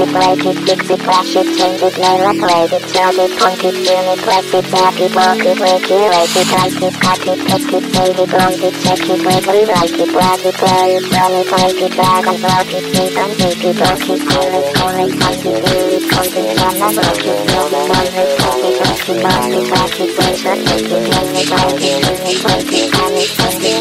it, break it, fix it, crash it, change it, nail it, raise it, sell it, funk it, film it, press it, erase it, trace it, cut it, text it, save it, close it, check it, wait, rewrite it, grab it, play it, run it, take it, drag and drop it, sneak and take it, book it, pull it, pull it, punch it, leave it, close it, run and broke it, build it, on it, take it, rock it, box it, crash it, raise it, make it, name it, write it, sing it, wake it, have it,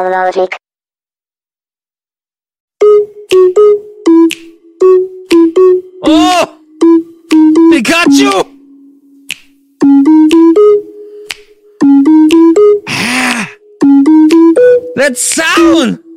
rational logic. Oh! Pikachu! Ah! That sound!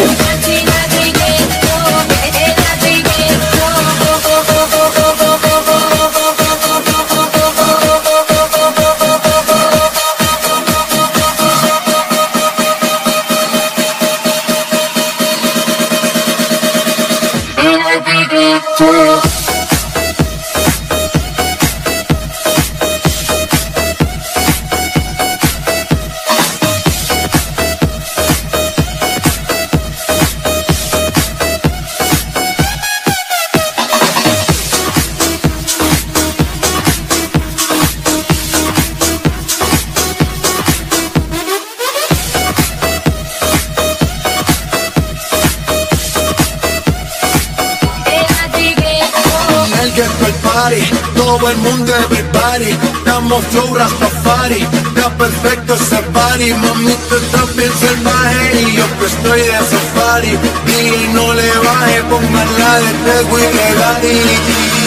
Whoa. Get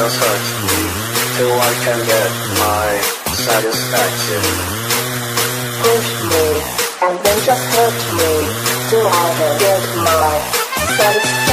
just hurt till I can get my satisfaction. Push me and then just hurt me till I can get my satisfaction.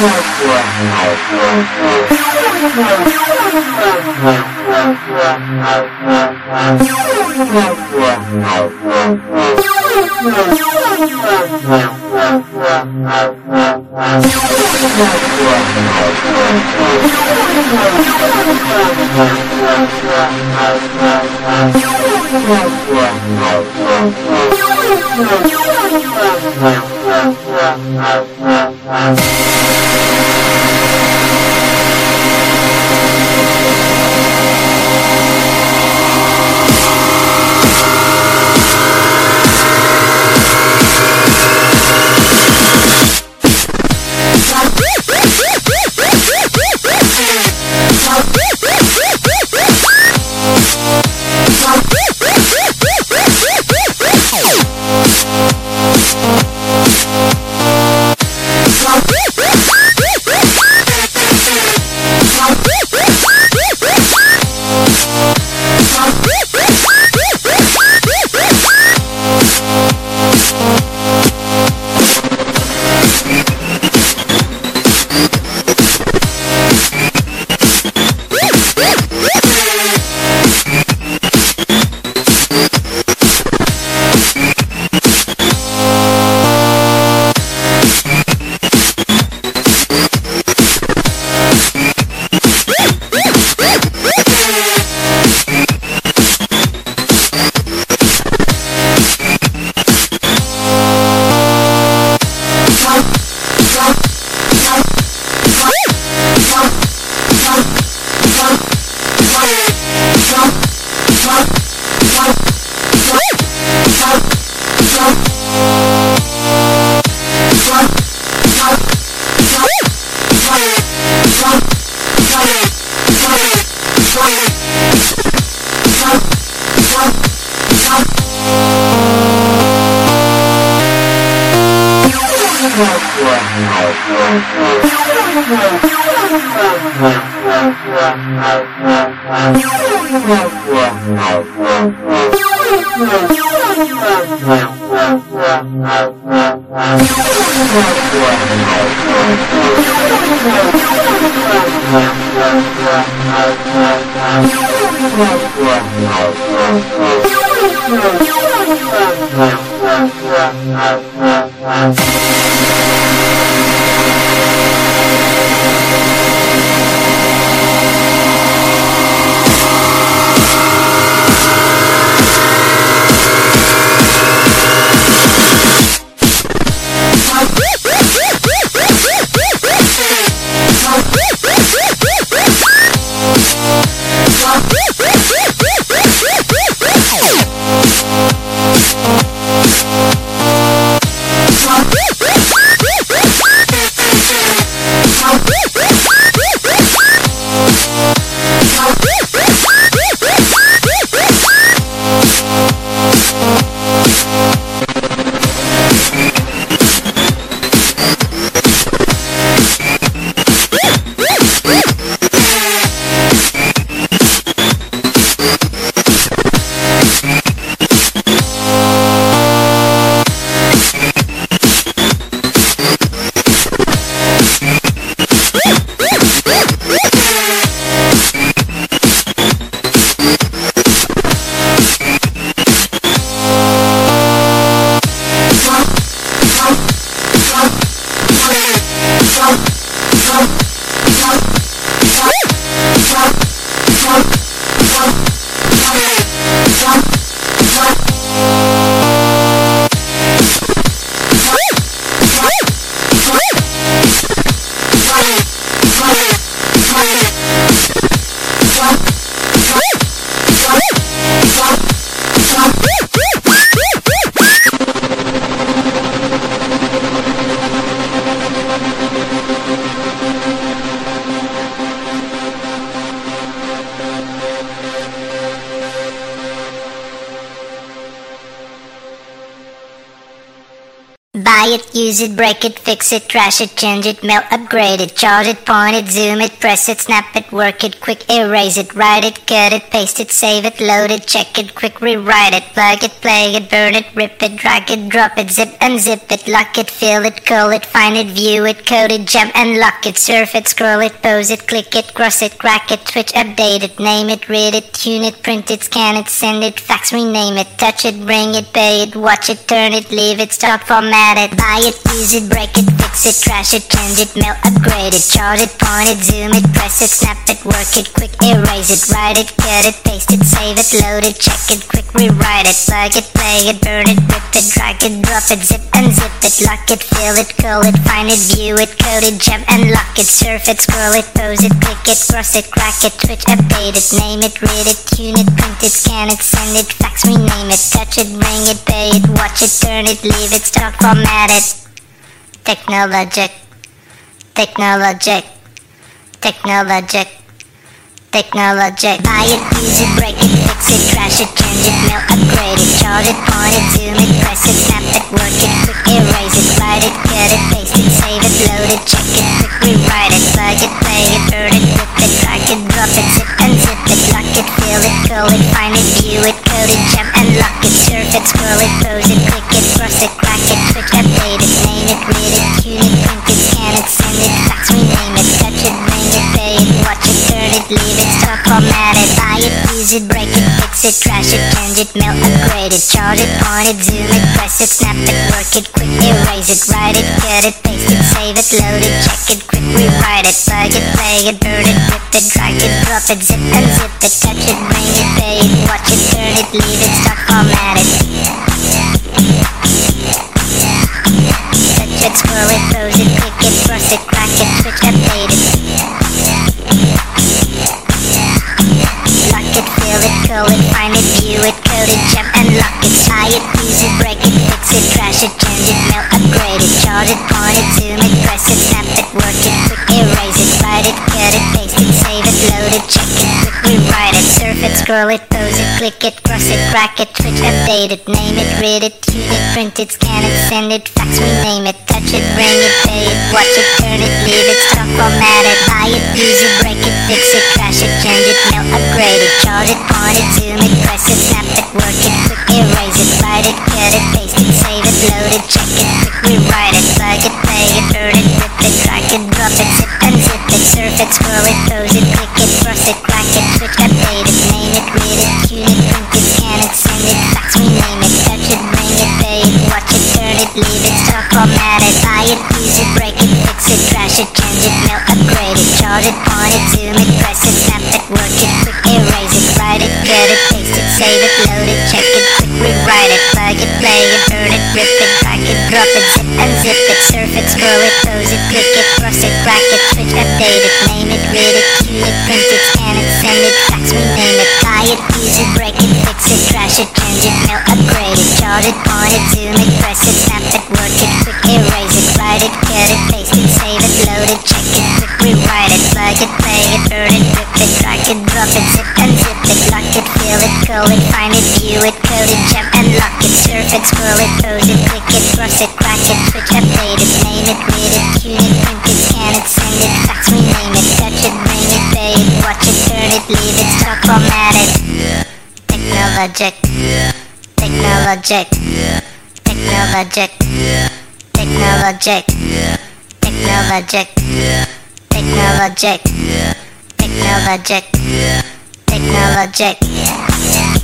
Woo! It, use it, break it, fix it, trash it, change it, melt, upgrade it, charge it, point it, zoom it, press it, snap it, work it, quick erase it, write it, cut it, paste it, save it, load it, check it, quick rewrite it, plug it, play it, burn it, rip it, drag it, drop it, zip unzip it, lock it, fill it, call it, find it, view it, code it, jump and lock it, surf it, scroll it, pose it, click it, cross it, crack it, switch, update it, name it, read it, tune it, print it, scan it, send it, fax, rename it, touch it, bring it, pay it, watch it, turn it, leave it, stop, format it, buy it, use it, break it, fix it, trash it, change it, mail, upgrade it, charge it, point it, zoom it, press it, snap it, work it, quick erase it, write it, cut it, paste it, save it, load it, check it, quick rewrite it, plug it, play it, burn it, rip it, drag it, drop it, zip unzip it, lock it, fill it, call it, find it, view it, code it, jump and lock it, surf it, scroll it, pose it, click it, cross it, crack it, switch, update it, name it, read it, tune it, print it, scan it, send it, fax, rename it, touch it, bring it, pay it, watch it, turn it, leave it, stop, format it. Technologic, technologic, technologic, technologic. Buy it, use it, break it, fix it, trash it, change it, mail, upgrade it, charge it, point it, zoom it, press it, snap it, work it, quick erase it, write it, cut it, paste it, save it, load it, check it, quick rewrite it, plug it, play it, burn it, rip it, drag it, drop it, zip unzip it, lock it, fill it, call it, find it, view it, code it, jump and lock it, surf it, scroll it, pose it, click it, cross it, crack it, switch, update it, it, read it, tune it, print it, scan it, send it, fax, rename it, touch it, bring it, pay it, watch it, turn it, leave it, stop, format it, buy it, use it, break it, fix it, trash it, change it, mail, upgrade it, charge it, point it, zoom it, press it, snap it, work it, quick erase it, write it, cut it, paste it, save it, load it, check it, quick rewrite it, plug it, play it, burn it, rip it, drag it, drop it, zip unzip it, touch it, bring it, pay it, watch it, turn it, leave it, stop, format it. It, scroll it, pose it, click it, cross it, crack it, update it. Lock it, fill it, call it, find it, view it, code it, jump and lock it, tie it, use it, break it, fix it, trash it, change it, mail, upgrade it, charge it, point it, zoom it, press it, snap it, work it, quick erase it, write it, cut it, paste it, save it, load it, check it, quick it, scroll it, pose it, click it, cross it, crack it, switch, update it, name it, read it, tune it, print it, scan it, send it, fax, rename it, touch it, bring it, pay it, watch it, turn it, leave it, stop, format it, buy it, use it, break it, fix it, crash it, change it, mail, upgrade it, charge it, point it, zoom it, press it, snap it, work it, quick erase it, write it, cut it, paste it, save it, load it, check it, quick rewrite it, plug it, play it, burn it, rip it, drag it, drop it, zip and zip it, surf it, scroll it, surf it, scroll it, pose it, click it, cross it, crack it, switch, update it, name it, read it, tune it, print it, scan it, send it, fax, rename it, buy it, use it, break it, fix it, trash it, change it, mail, upgrade it, charge it, point it, zoom it, press it, snap it, work it, quick erase it, write it, cut it, paste it, save it, load it, check it, quick rewrite it, plug it, play it, burn it, rip it, drag it, drop it, zip unzip it, lock it, fill it, call it, find it, view it, code it, jump and lock it, surf it, pose it, click it, cross it, crack it, switch, update it, name it, read it, tune it, print it, scan it, send it, fax, rename it, touch it, bring it, pay it, watch it, turn it, leave it, stop, format it. Technologic, technologic, technologic, technologic, technologic, technologic, technologic, technologic.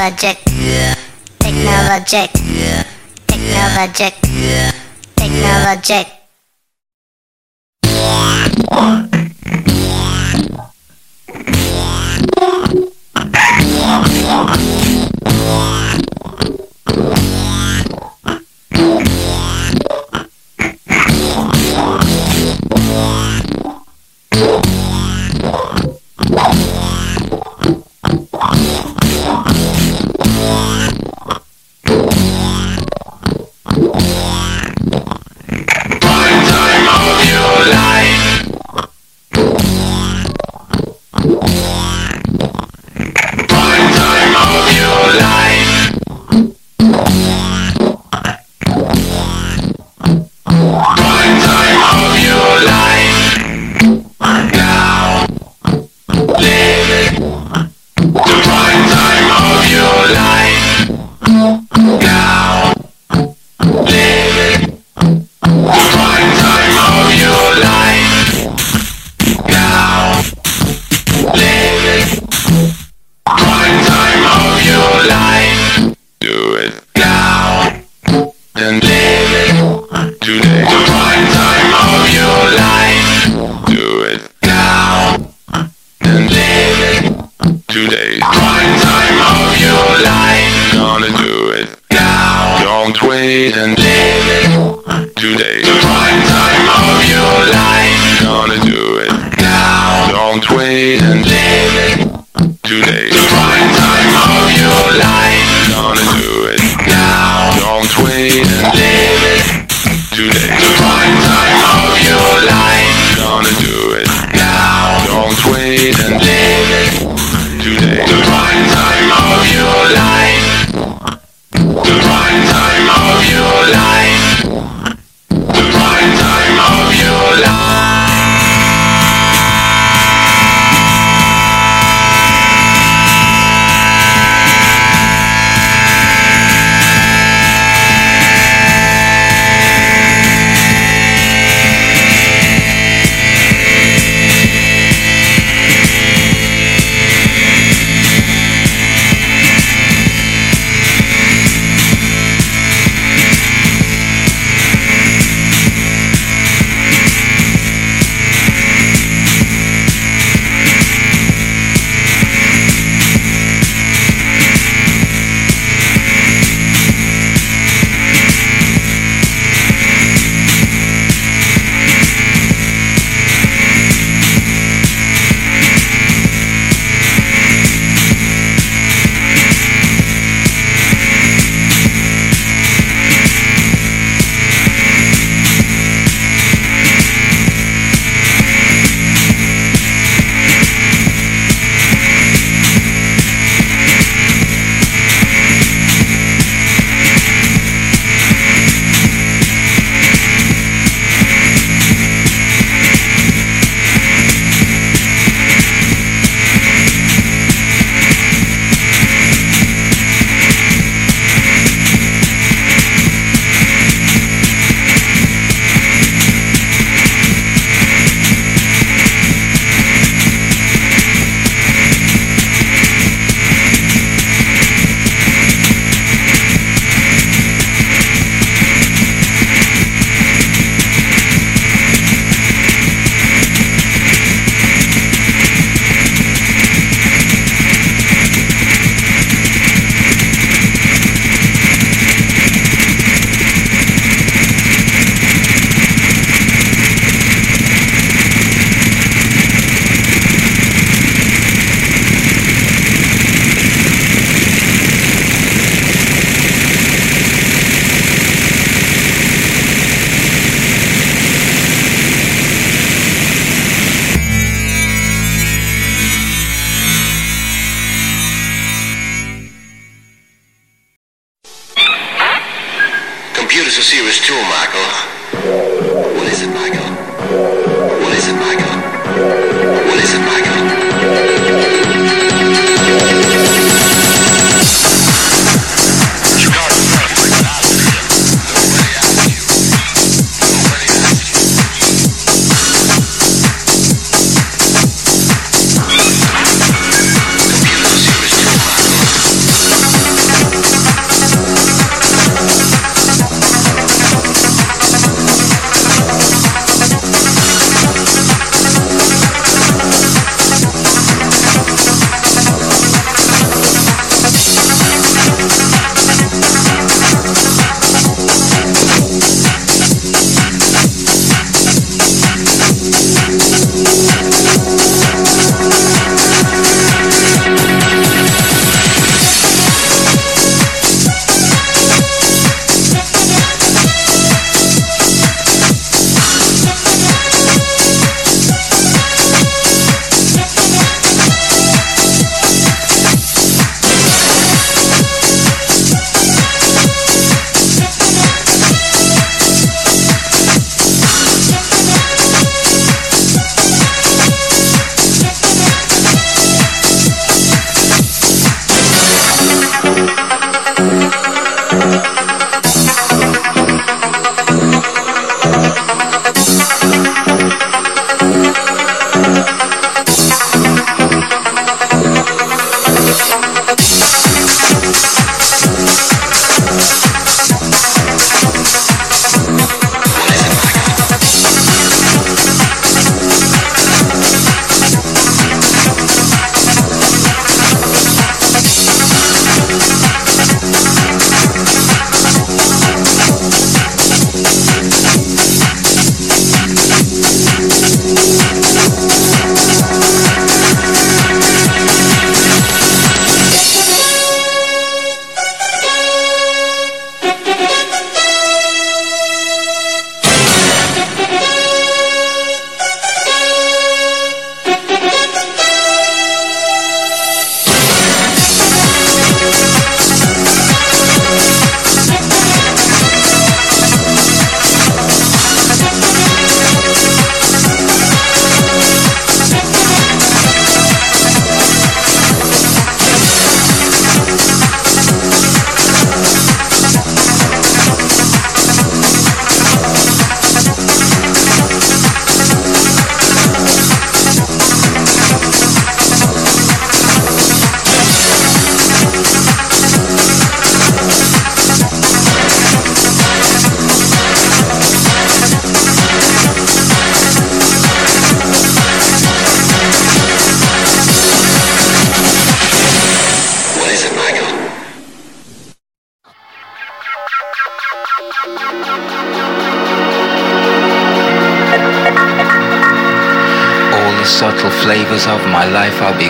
Technologic, technologic, technologic, technologic.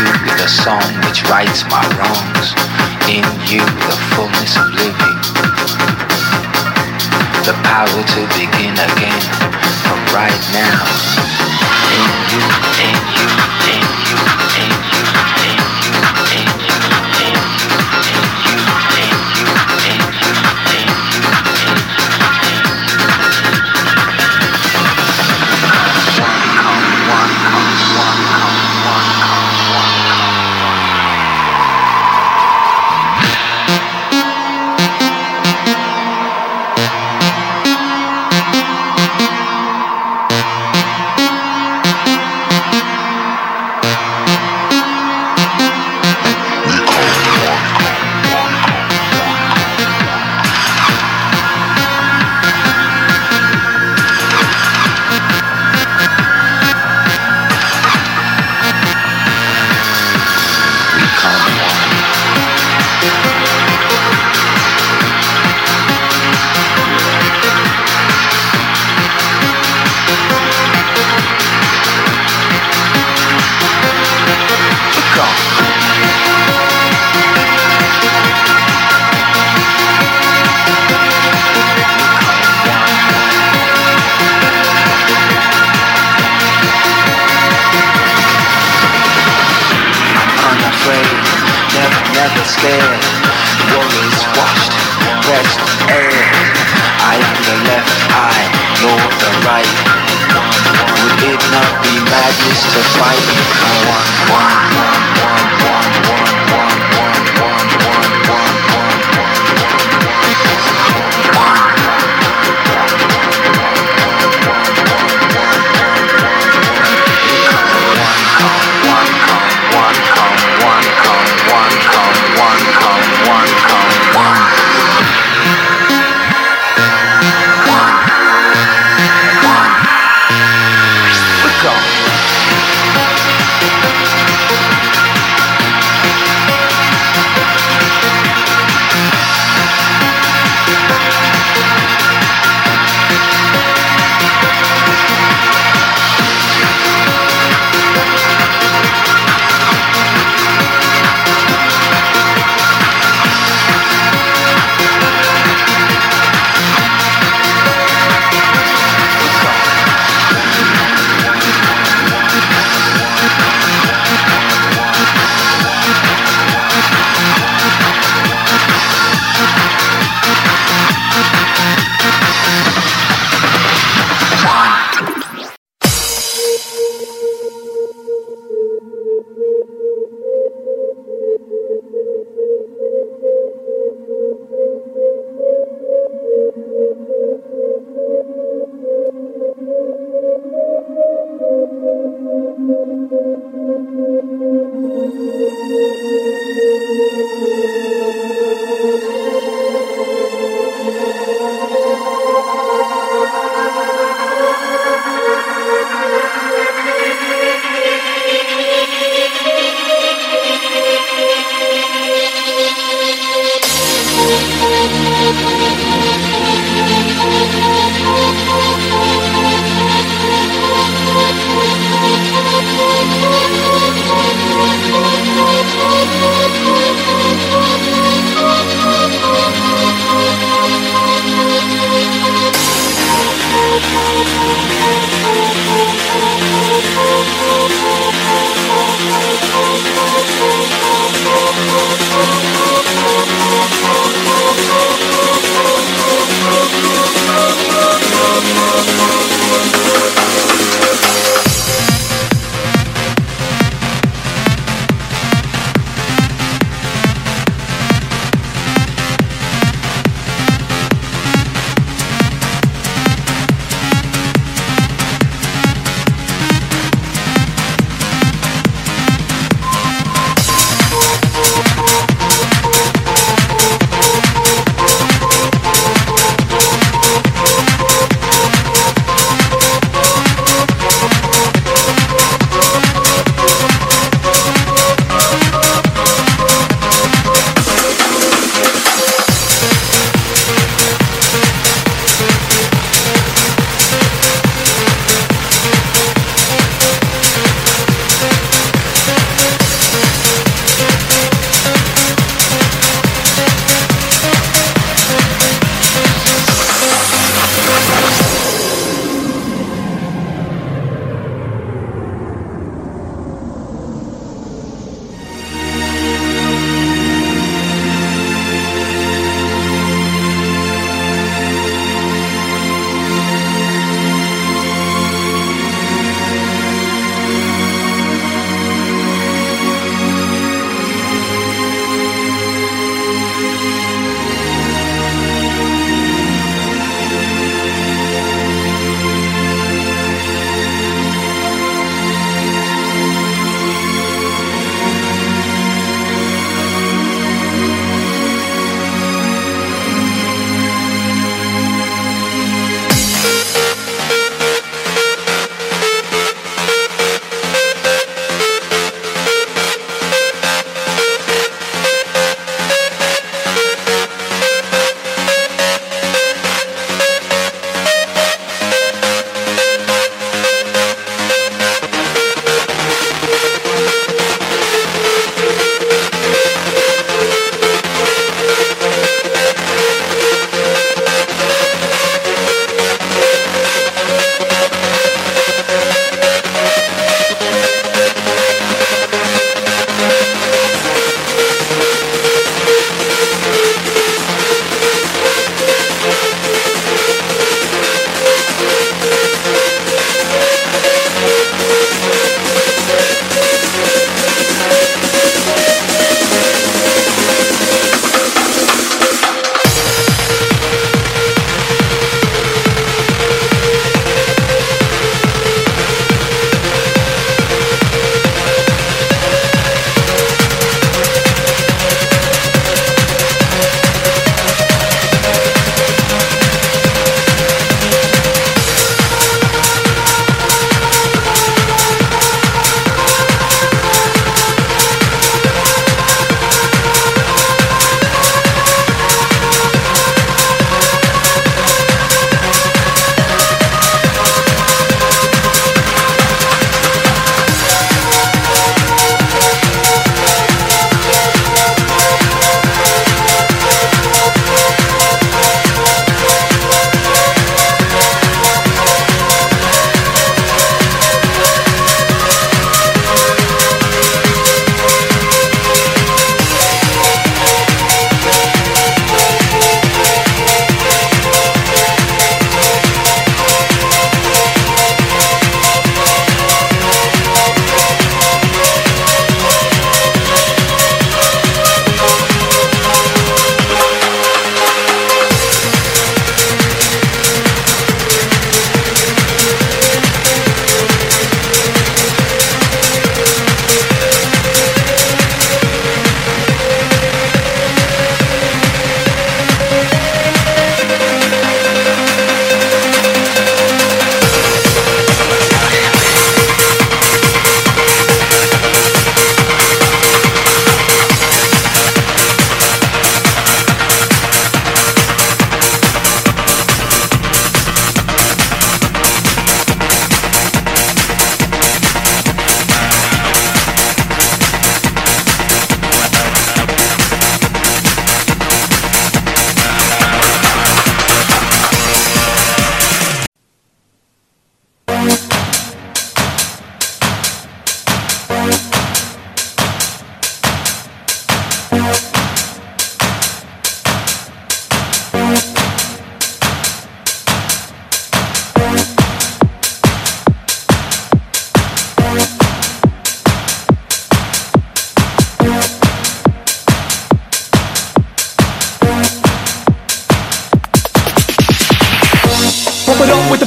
you, the song which rights my wrongs. In you, the fullness of living. The power to begin again from right now. In you, in you, in you, in you, in you, never scared. Washed, rest air. I am the left eye, you're the right. Would it not be madness to fight? One, one, one, one, one, one,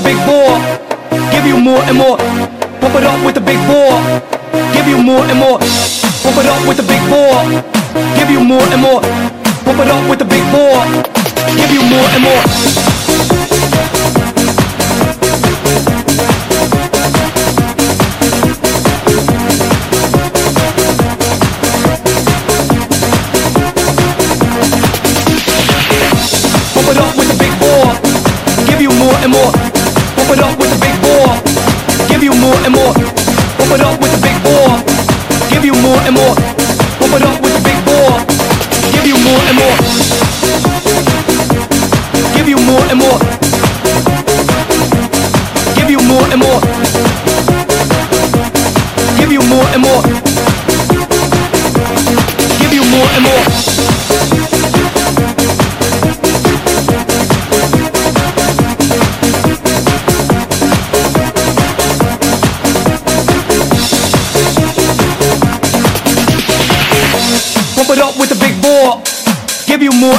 big ball. Give you more and more. Pump it up with the big ball. Give you more and more. Pump it up with the big ball. Give you more and more. Pump it up with the big ball. Give you more and more.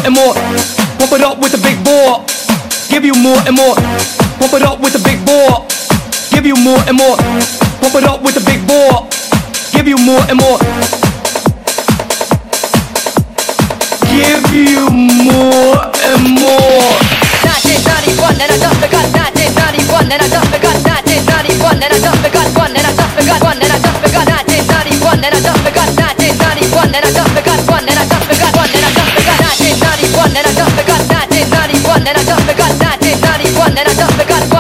And more. Pump it up with the big ball. Give you more and more. Pump it up with the big ball. Give you more and more. Pump it up with the big ball. Give you more and more. Give you more and more. 1991 and I just begun 1991 and I just begun 1991 and I just begun one and I just begun one and I just begun 1991 and I just begun 1991 and I and I just begun 1991 and I just begun 1991 and I just begun